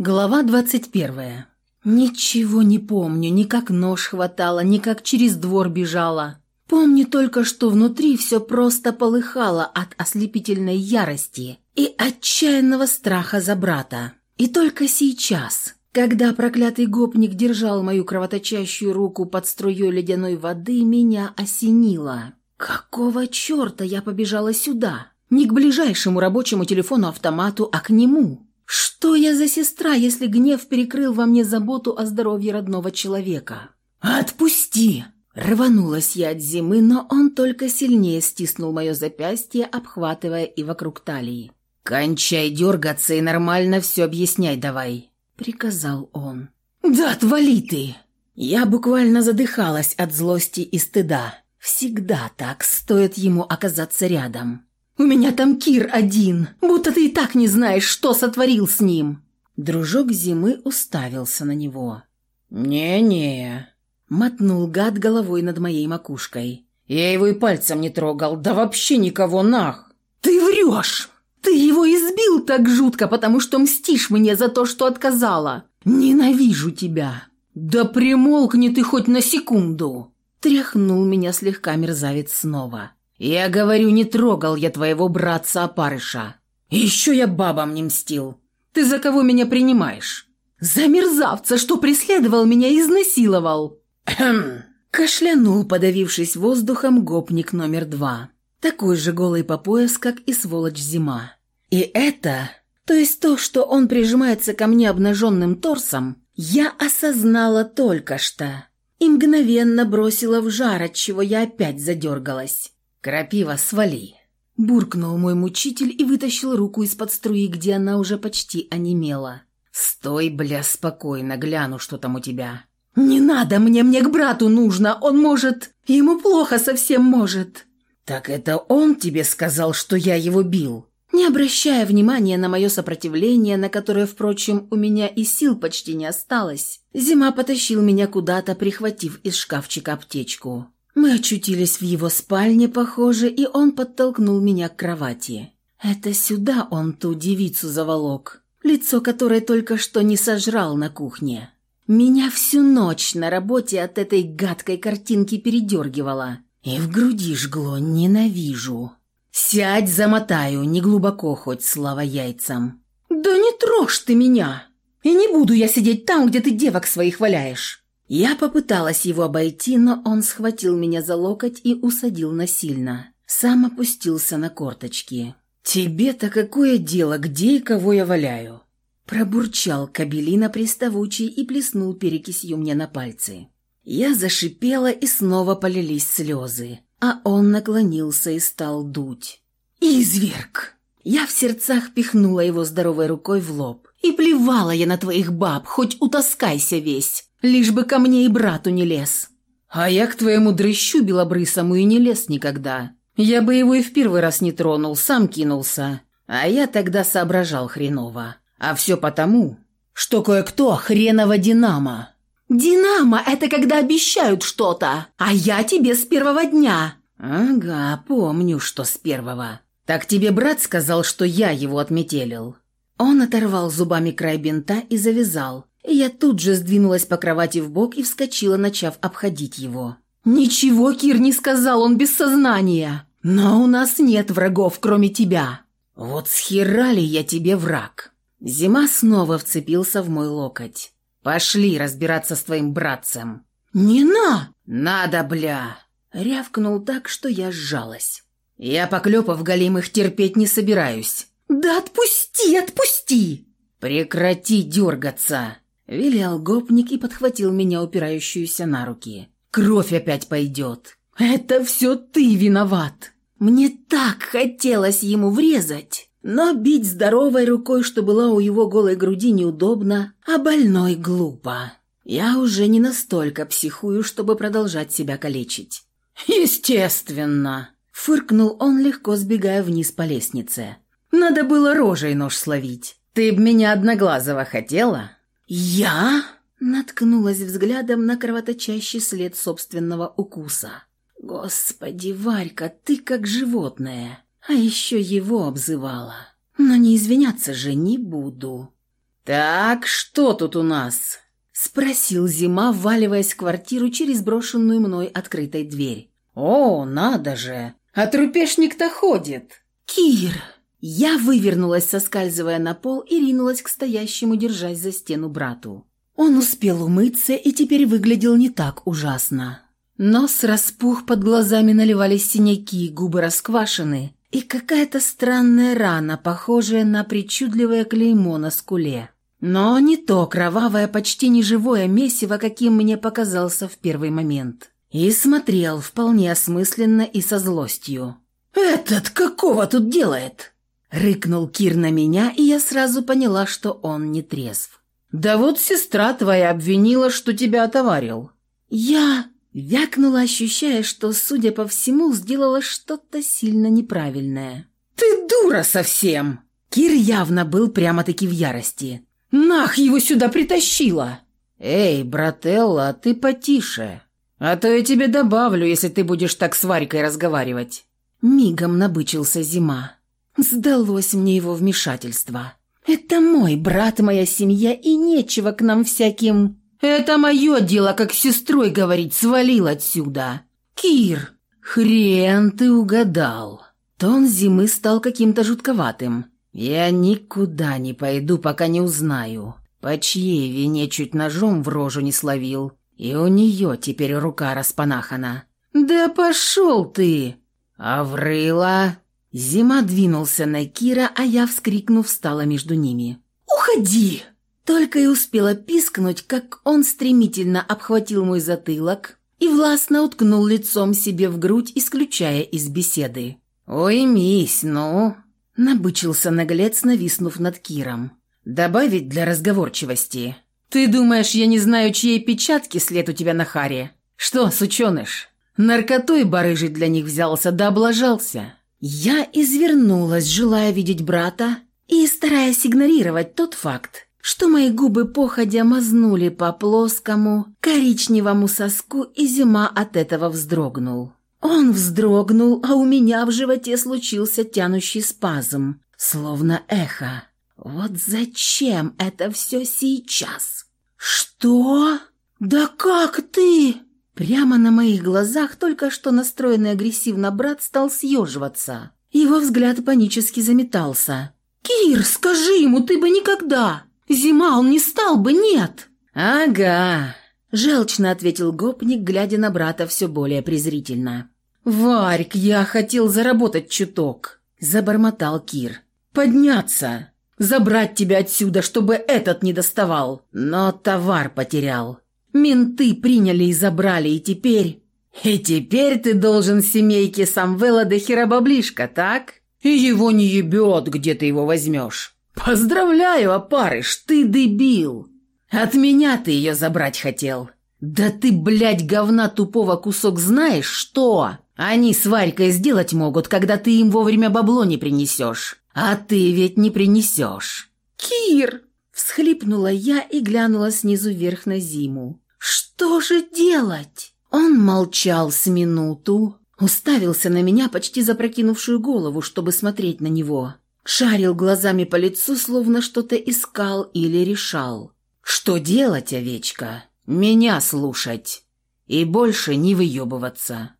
Глава двадцать первая. Ничего не помню, ни как нож хватало, ни как через двор бежала. Помню только, что внутри все просто полыхало от ослепительной ярости и отчаянного страха за брата. И только сейчас, когда проклятый гопник держал мою кровоточащую руку под струей ледяной воды, меня осенило. Какого черта я побежала сюда? Не к ближайшему рабочему телефону-автомату, а к нему. Что я за сестра, если гнев перекрыл во мне заботу о здоровье родного человека? «Отпусти!» Рванулась я от зимы, но он только сильнее стиснул мое запястье, обхватывая и вокруг талии. «Кончай дергаться и нормально все объясняй давай», — приказал он. «Да отвали ты!» Я буквально задыхалась от злости и стыда. Всегда так стоит ему оказаться рядом. У меня там Кир один, будто ты и так не знаешь, что сотворил с ним». Дружок зимы уставился на него. «Не-не», — мотнул гад головой над моей макушкой. «Я его и пальцем не трогал, да вообще никого нах!» «Ты врешь! Ты его избил так жутко, потому что мстишь мне за то, что отказала! Ненавижу тебя!» «Да примолкни ты хоть на секунду!» Тряхнул меня слегка мерзавец снова. «Я говорю, не трогал я твоего братца-опарыша. Еще я бабам не мстил. Ты за кого меня принимаешь?» «За мерзавца, что преследовал меня и изнасиловал!» «Хм!» Кашлянул, подавившись воздухом, гопник номер два. Такой же голый по пояс, как и сволочь зима. И это, то есть то, что он прижимается ко мне обнаженным торсом, я осознала только что. И мгновенно бросила в жар, от чего я опять задергалась. «Крапива, свали!» Буркнул мой мучитель и вытащил руку из-под струи, где она уже почти онемела. «Стой, бля, спокойно, гляну, что там у тебя». «Не надо мне, мне к брату нужно, он может... Ему плохо совсем может». «Так это он тебе сказал, что я его бил?» Не обращая внимания на мое сопротивление, на которое, впрочем, у меня и сил почти не осталось, Зима потащил меня куда-то, прихватив из шкафчика аптечку. Мы очутились в его спальне, похоже, и он подтолкнул меня к кровати. Это сюда он ту девицу заволок, лицо которой только что не сожрал на кухне. Меня всю ночь на работе от этой гадкой картинки передергивало. И в груди жгло «ненавижу». «Сядь, замотаю, не глубоко хоть, слава яйцам». «Да не трожь ты меня! И не буду я сидеть там, где ты девок своих валяешь!» Я попыталась его обойти, но он схватил меня за локоть и усадил насильно. Сам опустился на корточки. «Тебе-то какое дело, где и кого я валяю?» Пробурчал кабелина приставучий и плеснул перекисью мне на пальцы. Я зашипела, и снова полились слезы, а он наклонился и стал дуть. «Изверг!» Я в сердцах пихнула его здоровой рукой в лоб. «И плевала я на твоих баб, хоть утаскайся весь!» Лишь бы ко мне и брату не лез. А я к твоему дрыщу белобрысому и не лез никогда. Я бы его и в первый раз не тронул, сам кинулся. А я тогда соображал хреново. А все потому, что кое-кто хреново динамо. «Динамо — это когда обещают что-то, а я тебе с первого дня». «Ага, помню, что с первого. Так тебе брат сказал, что я его отметелил». Он оторвал зубами край бинта и завязал, я тут же сдвинулась по кровати в бок и вскочила, начав обходить его. «Ничего Кир не сказал, он без сознания. Но у нас нет врагов, кроме тебя». «Вот схера ли я тебе враг?» Зима снова вцепился в мой локоть. «Пошли разбираться с твоим братцем». «Не на!» «Надо, бля!» Рявкнул так, что я сжалась. «Я поклепов голимых терпеть не собираюсь». «Да отпусти, отпусти!» «Прекрати дергаться!» Велел гопник и подхватил меня, упирающуюся на руки. «Кровь опять пойдет!» «Это все ты виноват!» Мне так хотелось ему врезать, но бить здоровой рукой, что была у его голой груди, неудобно, а больной глупо. Я уже не настолько психую, чтобы продолжать себя калечить. «Естественно!» — фыркнул он, легко сбегая вниз по лестнице. «Надо было рожей нож словить. Ты б меня одноглазого хотела?» «Я?» — наткнулась взглядом на кровоточащий след собственного укуса. «Господи, Варька, ты как животное!» А еще его обзывала. Но не извиняться же не буду. «Так, что тут у нас?» – спросил Зима, вваливаясь в квартиру через брошенную мной открытой дверь. «О, надо же! А трупешник-то ходит!» «Кир!» Я вывернулась, соскальзывая на пол, и ринулась к стоящему, держась за стену брату. Он успел умыться и теперь выглядел не так ужасно. Нос распух, под глазами наливались синяки, губы расквашены, и какая-то странная рана, похожая на причудливое клеймо на скуле. Но не то кровавое, почти неживое месиво, каким мне показался в первый момент. И смотрел вполне осмысленно и со злостью. «Этот какого тут делает?» Рыкнул Кир на меня, и я сразу поняла, что он не трезв. «Да вот сестра твоя обвинила, что тебя отоварил». «Я...» Вякнула, ощущая, что, судя по всему, сделала что-то сильно неправильное. «Ты дура совсем!» Кир явно был прямо-таки в ярости. «Нах, его сюда притащила!» «Эй, брателла, ты потише, а то я тебе добавлю, если ты будешь так с Варькой разговаривать». Мигом набычился зима. Сдалось мне его вмешательство. «Это мой брат, моя семья, и нечего к нам всяким...» «Это мое дело, как сестрой говорить, свалил отсюда!» «Кир, хрен ты угадал!» Тон зимы стал каким-то жутковатым. «Я никуда не пойду, пока не узнаю, по чьей вине чуть ножом в рожу не словил, и у нее теперь рука распанахана». «Да пошел ты!» «Аврыла!» Зима двинулся на Кира, а я, вскрикнув, встала между ними. «Уходи!» Только и успела пискнуть, как он стремительно обхватил мой затылок и властно уткнул лицом себе в грудь, исключая из беседы. «Ой, мись, ну!» Набычился наглец, нависнув над Киром. «Добавить для разговорчивости. Ты думаешь, я не знаю, чьей печатки след у тебя на харе? Что, сученыш, наркотой барыжить для них взялся да облажался?» Я извернулась, желая видеть брата и стараясь игнорировать тот факт, что мои губы походя мазнули по плоскому, коричневому соску, и зима от этого вздрогнул. Он вздрогнул, а у меня в животе случился тянущий спазм, словно эхо. Вот зачем это все сейчас? Что? Да как ты? Прямо на моих глазах только что настроенный агрессивно брат стал съеживаться. Его взгляд панически заметался. «Кир, скажи ему, ты бы никогда!» Зима он не стал бы, нет!» «Ага!» – желчно ответил гопник, глядя на брата все более презрительно. «Варьк, я хотел заработать чуток!» – забормотал Кир. «Подняться! Забрать тебя отсюда, чтобы этот не доставал! Но товар потерял! Менты приняли и забрали, и теперь...» «И теперь ты должен семейке Самвела до херобаблишка, так? И его не ебет, где ты его возьмешь!» «Поздравляю, опарыш, ты дебил! От меня ты ее забрать хотел!» «Да ты, блядь, говна тупого кусок знаешь, что? Они с Варькой сделать могут, когда ты им вовремя бабло не принесешь. А ты ведь не принесешь». «Кир!» – всхлипнула я и глянула снизу вверх на зиму. «Что же делать?» Он молчал с минуту, уставился на меня, почти запрокинувшую голову, чтобы смотреть на него шарил глазами по лицу, словно что-то искал или решал. «Что делать, овечка? Меня слушать и больше не выебываться».